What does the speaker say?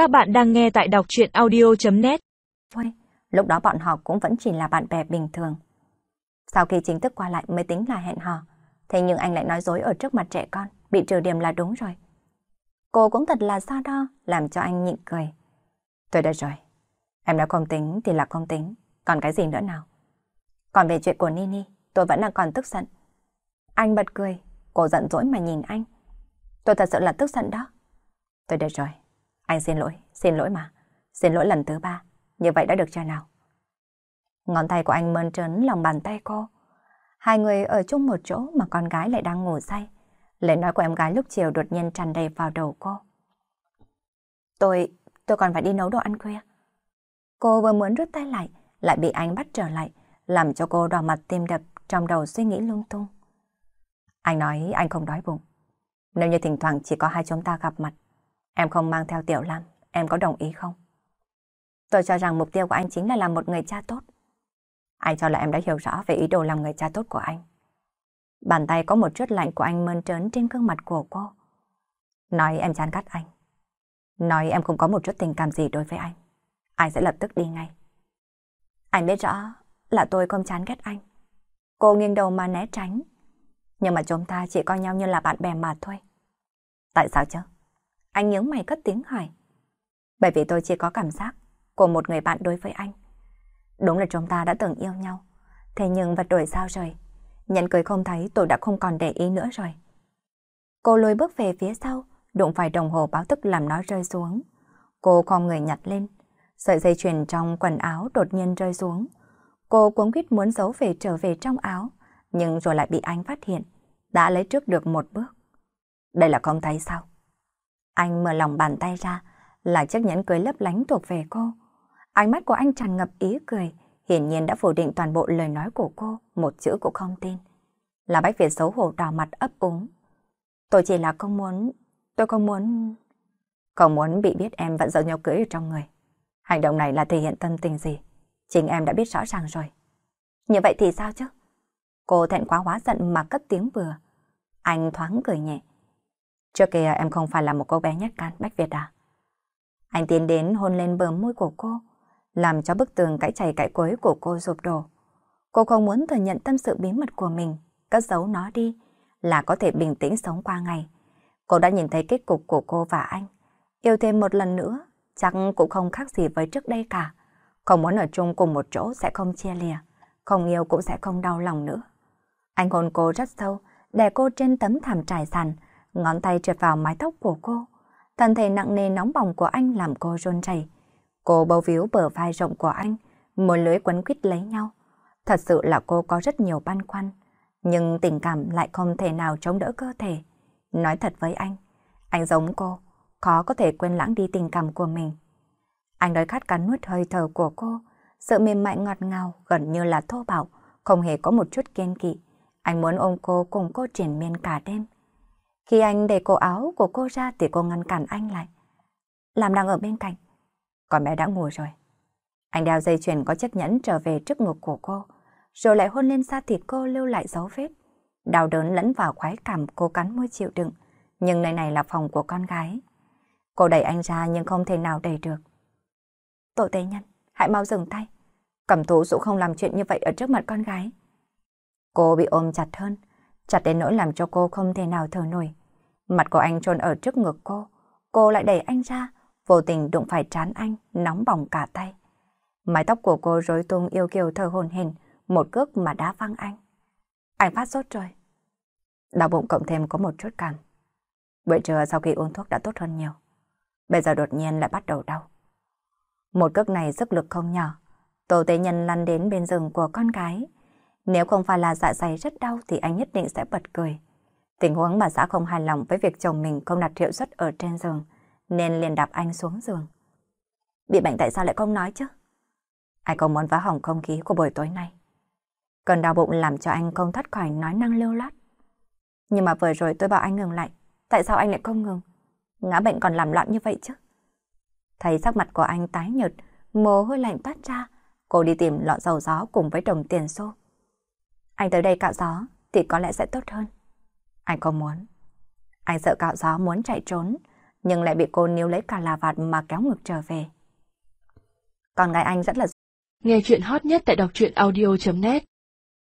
Các bạn đang nghe tại đọc chuyện audio.net Thôi, lúc đó bọn họ cũng vẫn chỉ là bạn bè bình thường. Sau khi chính thức qua lại mới tính là hẹn hò, thế nhưng anh lại nói dối ở trước mặt trẻ con, bị trừ điểm là đúng rồi. Cô cũng thật là xa đo, làm cho anh nhịn cười. Tôi đã rồi, em đã không tính thì là không tính, còn cái gì nữa nào. Còn về chuyện của Nini, tôi vẫn đang còn tức giận. Anh bật cười, cô giận dỗi mà nhìn anh. Tôi thật sự là tức giận đó. Tôi đã rồi, anh xin lỗi, xin lỗi mà. Xin lỗi lần thứ ba, như vậy đã được chưa nào? Ngón tay của anh mơn trớn lòng bàn tay cô. Hai người ở chung một chỗ mà con gái lại đang ngủ say. Lời nói của em gái lúc chiều đột nhiên tràn đầy vào đầu cô. Tôi, tôi còn phải đi nấu đồ ăn khuya. Cô vừa muốn rút tay lại, lại bị anh bắt trở lại, làm cho cô đỏ mặt tim đập, trong đầu suy nghĩ lung tung. Anh nói anh không đói bụng. Nếu như thỉnh thoảng chỉ có hai chúng ta gặp mặt, em không mang theo Tiểu Lam, em có đồng ý không? Tôi cho rằng mục tiêu của anh chính là làm một người cha tốt. Anh cho là em đã hiểu rõ về ý đồ làm người cha tốt của anh. Bàn tay có một chút lạnh của anh mơn trớn trên gương mặt của cô. Nói em chán ghét anh. Nói em không có một chút tình cảm gì đối với anh. Anh sẽ lập tức đi ngay. Anh biết rõ là tôi không chán ghét anh. Cô nghiêng đầu mà né tránh. Nhưng mà chúng ta chỉ coi nhau như là bạn bè mà thôi. Tại sao chứ? Anh nhớ mày cất tiếng hỏi. Bởi vì tôi chỉ có cảm giác của một người bạn đối với anh. Đúng là chúng ta đã từng yêu nhau. Thế nhưng vật đổi sao rồi? Nhận cười không thấy tôi đã không còn để ý nữa rồi. Cô lùi bước về phía sau, đụng phải đồng hồ báo thức làm nó rơi xuống. Cô con người nhặt lên. Sợi dây chuyền trong quần áo đột nhiên rơi xuống. Cô cuống quýt muốn giấu về trở về trong áo, nhưng rồi lại bị anh phát hiện, đã lấy trước được một bước. Đây là không thấy sao? Anh mở lòng bàn tay ra, là chiếc nhẫn cưới lấp lánh thuộc về cô. Ánh mắt của anh tràn ngập ý cười, hiển nhiên đã phủ định toàn bộ lời nói của cô, một chữ cũng không tin. Là Bách Việt xấu hổ đỏ mặt ấp úng. Tôi chỉ là không muốn, tôi không muốn... Không muốn bị biết em vẫn giấu nhau cưới ở trong người. Hành động này là thể hiện tâm tình gì? Chính em đã biết rõ ràng rồi. Như vậy thì sao chứ? Cô thẹn quá hóa giận mà cất tiếng vừa. Anh thoáng cười nhẹ. Trước kia em không phải là một cô bé nhát can Bách Việt à? Anh tiến đến hôn lên bờ môi của cô, làm cho bức tường cãi chảy cãi cối của cô sụp đổ. Cô không muốn thừa nhận tâm sự bí mật của mình, cất giấu nó đi, là có thể bình tĩnh sống qua ngày. Cô đã nhìn thấy kết cục của cô và anh. Yêu thêm một lần nữa, chắc cũng không khác gì với trước đây cả. Không muốn ở chung cùng một chỗ sẽ không chia lìa, không yêu cũng sẽ không đau lòng nữa. Anh hôn cô rất sâu, đè cô trên tấm thảm trải sàn, ngón tay trượt vào mái tóc của cô. Thân thể nặng nề nóng bỏng của anh làm cô run rẩy. Cô bầu víu bờ vai rộng của anh, một lưới quấn quýt lấy nhau. Thật sự là cô có rất nhiều băn khoăn, nhưng tình cảm lại không thể nào chống đỡ cơ thể. Nói thật với anh, anh giống cô, khó có thể quên lãng đi tình cảm của mình. Anh đói khát cắn nuốt hơi thở của cô, sự mềm mại ngọt ngào gần như là thô bạo, không hề có một chút kiên kỵ. Anh muốn ôm cô cùng cô triển miên cả đêm. Khi anh để cổ áo của cô ra thì cô ngăn cản anh lại. Làm đang ở bên cạnh. Con bé đã ngủ rồi. Anh đeo dây chuyền có chiếc nhẫn trở về trước ngực của cô, rồi lại hôn lên da thịt cô lưu lại dấu vết. Đau đớn lẫn vào khoái cảm cô cắn môi chịu đựng, nhưng nơi này là phòng của con gái. Cô đẩy anh ra nhưng không thể nào đẩy được. Tội tế nhân, hãy mau dừng tay. Cẩm thú dụ không làm chuyện như vậy ở trước mặt con gái. Cô bị ôm chặt hơn, chặt đến nỗi làm cho cô không thể nào thở nổi. Mặt của anh trôn ở trước ngực cô, cô lại đẩy anh ra, vô tình đụng phải trán anh, nóng bỏng cả tay. Mái tóc của cô rối tung yêu kiều thở hồn hển, một cước mà đá văng anh. Anh phát sốt rồi. Đau bụng cộng thêm có một chút cảm. Bữa trưa sau khi uống thuốc đã tốt hơn nhiều. Bây giờ đột nhiên lại bắt đầu đau. Một cước này sức lực không nhỏ. Tô Tế Nhân lăn đến bên giường của con gái. Nếu không phải là dạ dày rất đau thì anh nhất định sẽ bật cười. Tình huống bà xã không hài lòng với việc chồng mình không đặt hiệu suất ở trên giường, nên liền đạp anh xuống giường. Bị bệnh tại sao lại không nói chứ? ai không muốn phá hỏng không khí của buổi tối nay. Cơn đau bụng làm cho anh không thoát khỏi nói năng lưu lát. Nhưng mà vừa rồi tôi bảo anh ngừng lại, tại sao anh lại không ngừng? Ngã bệnh còn làm loạn như vậy chứ? Thấy sắc mặt của anh tái nhợt, mồ hôi lạnh toát ra, cô đi tìm lọ dầu gió cùng với đồng tiền xô. Anh tới đây cạo gió thì có lẽ sẽ tốt hơn. Anh không muốn. Anh sợ cạo gió muốn chạy trốn, nhưng lại bị cô níu lấy cả là vạt mà kéo ngược trở về. Con gái anh rất là... Nghe chuyện hot nhất tại đọc truyện audio.net